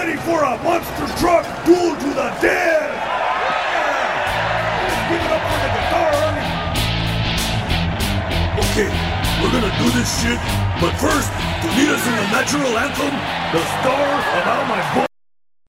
Ready for a Monster Truck Duel to the Death! Give it up for the guitar! Okay, we're gonna do this shit, but first, to lead us in the natural anthem, the star of Out My Boy